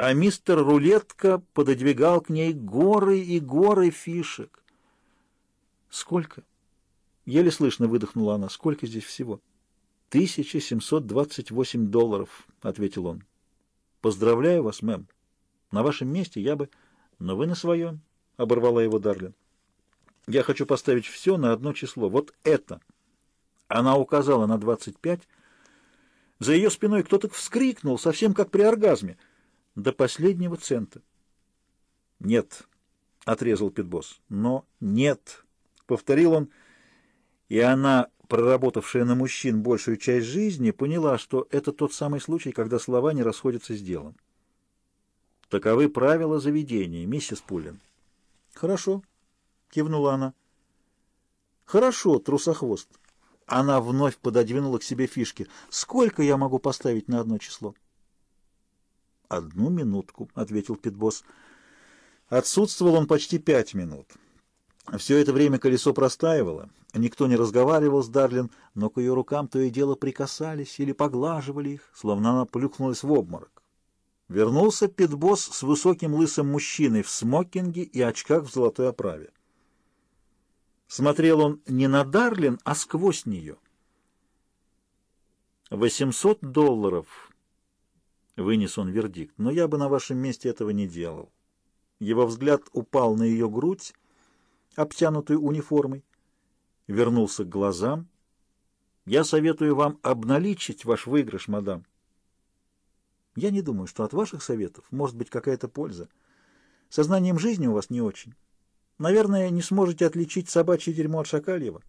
а мистер Рулетка пододвигал к ней горы и горы фишек. «Сколько?» — еле слышно выдохнула она. «Сколько здесь всего?» «Тысяча семьсот двадцать восемь долларов», — ответил он. «Поздравляю вас, мэм. На вашем месте я бы...» «Но вы на своем», — оборвала его Дарлин. «Я хочу поставить все на одно число. Вот это». Она указала на двадцать пять. За ее спиной кто-то вскрикнул, совсем как при оргазме, до последнего цента. «Нет», — отрезал Питбосс. «Но нет», — повторил он, и она проработавшая на мужчин большую часть жизни, поняла, что это тот самый случай, когда слова не расходятся с делом. Таковы правила заведения, миссис Пуллин. Хорошо, кивнула она. Хорошо, трусохвост. Она вновь пододвинула к себе фишки. Сколько я могу поставить на одно число? Одну минутку, ответил Питбосс. Отсутствовал он почти пять минут. Все это время колесо простаивало, никто не разговаривал с Дарлин, но к ее рукам то и дело прикасались или поглаживали их, словно она плюхнулась в обморок. Вернулся питбосс с высоким лысым мужчиной в смокинге и очках в золотой оправе. Смотрел он не на Дарлин, а сквозь нее. «Восемьсот долларов», — вынес он вердикт, — «но я бы на вашем месте этого не делал». Его взгляд упал на ее грудь, обтянутую униформой, вернулся к глазам. «Я советую вам обналичить ваш выигрыш, мадам». «Я не думаю, что от ваших советов может быть какая-то польза. Сознанием жизни у вас не очень. Наверное, не сможете отличить собачье дерьмо от шакальего».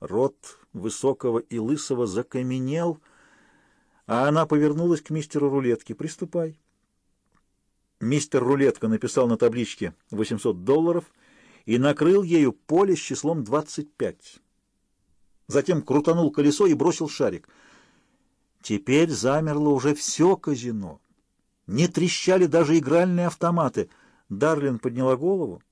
Рот высокого и лысого закаменел, а она повернулась к мистеру Рулетке. «Приступай». Мистер Рулетка написал на табличке 800 долларов — и накрыл ею поле с числом 25. Затем крутанул колесо и бросил шарик. Теперь замерло уже все казино. Не трещали даже игральные автоматы. Дарлин подняла голову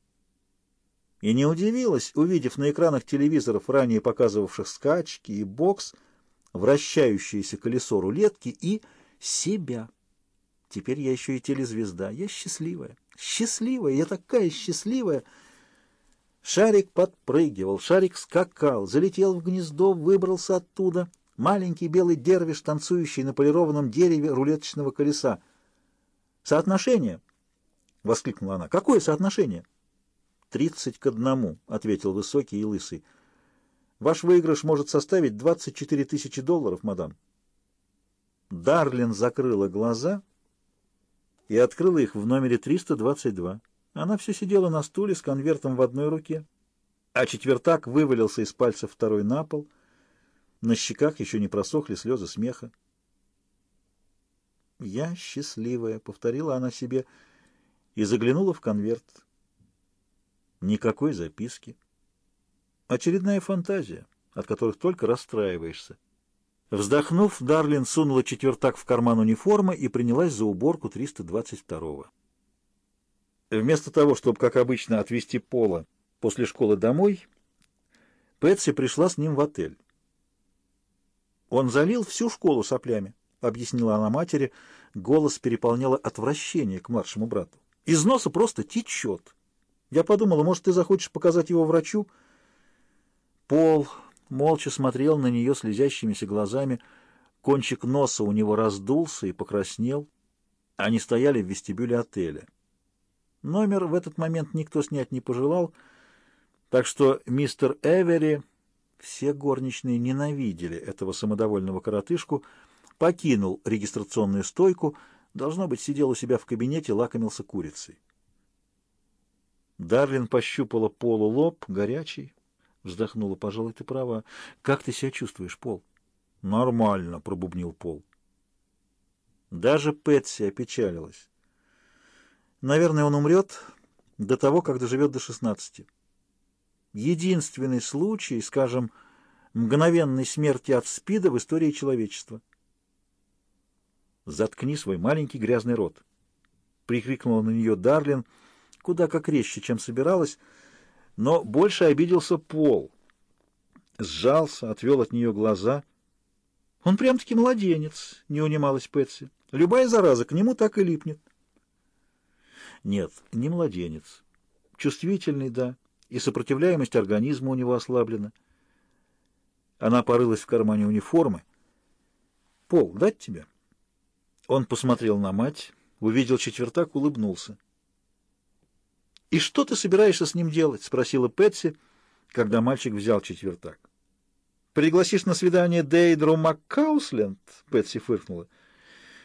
и не удивилась, увидев на экранах телевизоров, ранее показывавших скачки и бокс, вращающееся колесо рулетки и себя. Теперь я еще и телезвезда. Я счастливая. Счастливая. Я такая счастливая. Шарик подпрыгивал, шарик скакал, залетел в гнездо, выбрался оттуда. Маленький белый дервиш, танцующий на полированном дереве рулеточного колеса. «Соотношение?» — воскликнула она. «Какое соотношение?» «Тридцать к одному», — ответил высокий и лысый. «Ваш выигрыш может составить двадцать четыре тысячи долларов, мадам». Дарлин закрыла глаза и открыла их в номере 322. Она все сидела на стуле с конвертом в одной руке, а четвертак вывалился из пальца второй на пол. На щеках еще не просохли слезы смеха. «Я счастливая», — повторила она себе и заглянула в конверт. Никакой записки. Очередная фантазия, от которых только расстраиваешься. Вздохнув, Дарлин сунула четвертак в карман униформы и принялась за уборку 322-го. Вместо того, чтобы, как обычно, отвезти Пола после школы домой, Пэтси пришла с ним в отель. «Он залил всю школу соплями», — объяснила она матери. Голос переполняло отвращение к младшему брату. «Из носа просто течет. Я подумала, может, ты захочешь показать его врачу?» Пол молча смотрел на нее слезящимися глазами. Кончик носа у него раздулся и покраснел. Они стояли в вестибюле отеля. Номер в этот момент никто снять не пожелал, так что мистер Эвери, все горничные ненавидели этого самодовольного коротышку, покинул регистрационную стойку, должно быть, сидел у себя в кабинете, лакомился курицей. Дарлин пощупала Полу лоб, горячий, вздохнула, пожалуй, ты права. Как ты себя чувствуешь, Пол? Нормально, пробубнил Пол. Даже Пэтси опечалилась. Наверное, он умрет до того, как доживет до 16. Единственный случай, скажем, мгновенной смерти от СПИДа в истории человечества. «Заткни свой маленький грязный рот!» — прикрикнула на нее Дарлин, куда как резче, чем собиралась, но больше обиделся Пол. Сжался, отвел от нее глаза. «Он прям-таки младенец!» — не унималась Пэтси. «Любая зараза к нему так и липнет». Нет, не младенец. Чувствительный, да, и сопротивляемость организма у него ослаблена. Она порылась в кармане униформы. «Пол, дать тебе?» Он посмотрел на мать, увидел четвертак, улыбнулся. «И что ты собираешься с ним делать?» — спросила Пэтси, когда мальчик взял четвертак. «Пригласишь на свидание Дейдру Маккаусленд?» — Пэтси фыркнула.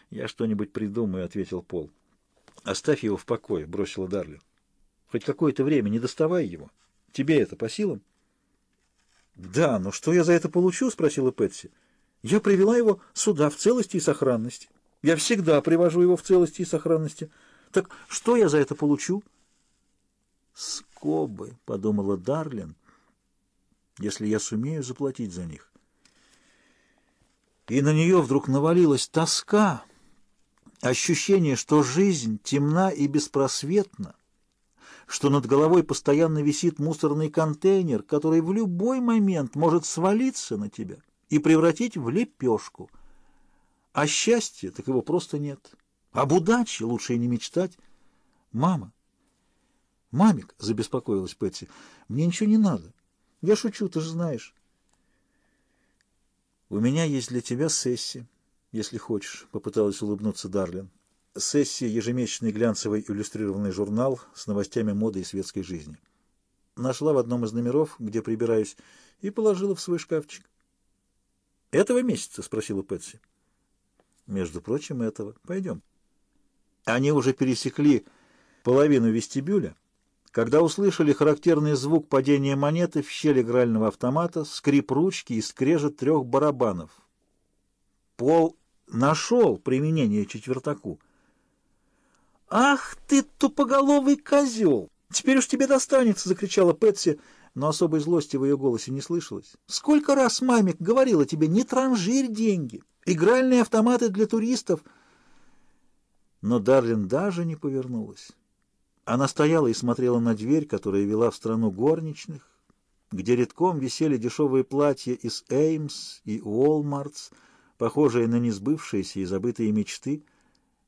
«Я что-нибудь придумаю», — ответил Пол. «Оставь его в покое», — бросила Дарлин. «Хоть какое-то время не доставай его. Тебе это по силам?» «Да, но что я за это получу?» — спросила Пэтси. «Я привела его сюда в целости и сохранности. Я всегда привожу его в целости и сохранности. Так что я за это получу?» «Скобы», — подумала Дарлин, — «если я сумею заплатить за них». И на нее вдруг навалилась тоска, ощущение, что жизнь темна и беспросветна, что над головой постоянно висит мусорный контейнер, который в любой момент может свалиться на тебя и превратить в лепешку. А счастья, так его просто нет. Об удаче лучше и не мечтать. Мама, мамик, забеспокоилась Пэтси, мне ничего не надо. Я шучу, ты же знаешь. У меня есть для тебя сессия если хочешь», — попыталась улыбнуться Дарлин. «Сессия — ежемесячный глянцевый иллюстрированный журнал с новостями моды и светской жизни. Нашла в одном из номеров, где прибираюсь, и положила в свой шкафчик». «Этого месяца?» — спросила Пэтси. «Между прочим, этого. Пойдем». Они уже пересекли половину вестибюля, когда услышали характерный звук падения монеты в щель игрального автомата, скрип ручки и скрежет трех барабанов. Пол нашел применение четвертаку. «Ах ты, тупоголовый козел! Теперь уж тебе достанется!» — закричала Пэтси, но особой злости в ее голосе не слышалось. «Сколько раз мамик говорила тебе, не транжирь деньги! Игральные автоматы для туристов!» Но Дарлин даже не повернулась. Она стояла и смотрела на дверь, которая вела в страну горничных, где редком висели дешевые платья из Эймс и Уолмартс, похожие на несбывшиеся и забытые мечты,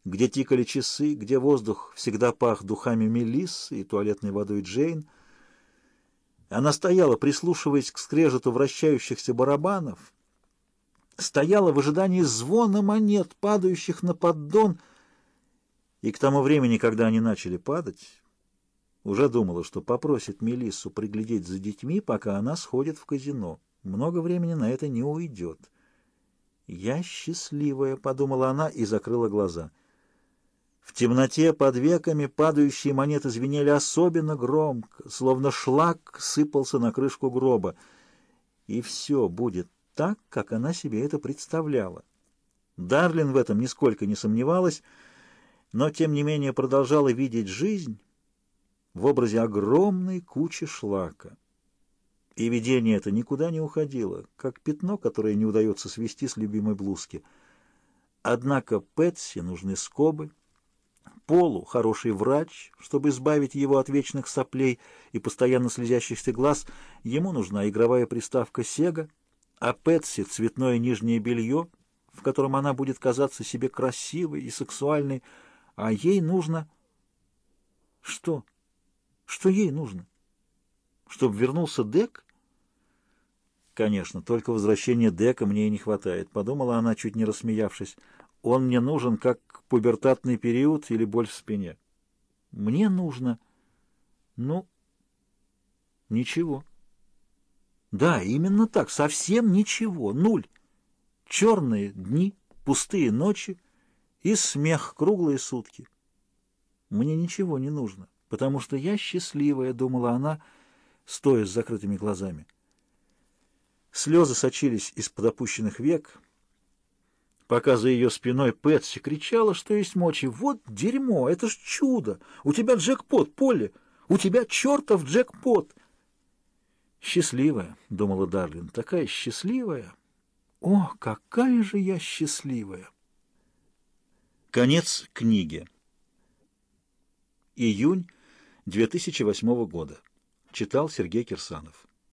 где тикали часы, где воздух всегда пах духами мелисс и туалетной водой Джейн. Она стояла, прислушиваясь к скрежету вращающихся барабанов, стояла в ожидании звона монет, падающих на поддон, и к тому времени, когда они начали падать, уже думала, что попросит Мелиссу приглядеть за детьми, пока она сходит в казино. Много времени на это не уйдет. «Я счастливая», — подумала она и закрыла глаза. В темноте под веками падающие монеты звенели особенно громко, словно шлак сыпался на крышку гроба. И все будет так, как она себе это представляла. Дарлин в этом нисколько не сомневалась, но тем не менее продолжала видеть жизнь в образе огромной кучи шлака. И видение это никуда не уходило, как пятно, которое не удается свести с любимой блузки. Однако Пэтси нужны скобы, Полу хороший врач, чтобы избавить его от вечных соплей и постоянно слезящихся глаз. Ему нужна игровая приставка Сега, а Пэтси — цветное нижнее белье, в котором она будет казаться себе красивой и сексуальной, а ей нужно... Что? Что ей нужно? Чтобы вернулся Дек? Конечно, только возвращения Дека мне и не хватает, подумала она, чуть не рассмеявшись. Он мне нужен как пубертатный период или боль в спине. Мне нужно... Ну, ничего. Да, именно так, совсем ничего, нуль. Черные дни, пустые ночи и смех круглые сутки. Мне ничего не нужно, потому что я счастливая, думала она, — стоя с закрытыми глазами. Слезы сочились из-под опущенных век, пока за ее спиной Пэтси кричала, что есть мочи. «Вот дерьмо! Это ж чудо! У тебя джекпот, Полли! У тебя чертов джекпот!» «Счастливая», — думала Дарлин, — «такая счастливая! О, какая же я счастливая!» Конец книги. Июнь 2008 года. Читал Сергей Кирсанов.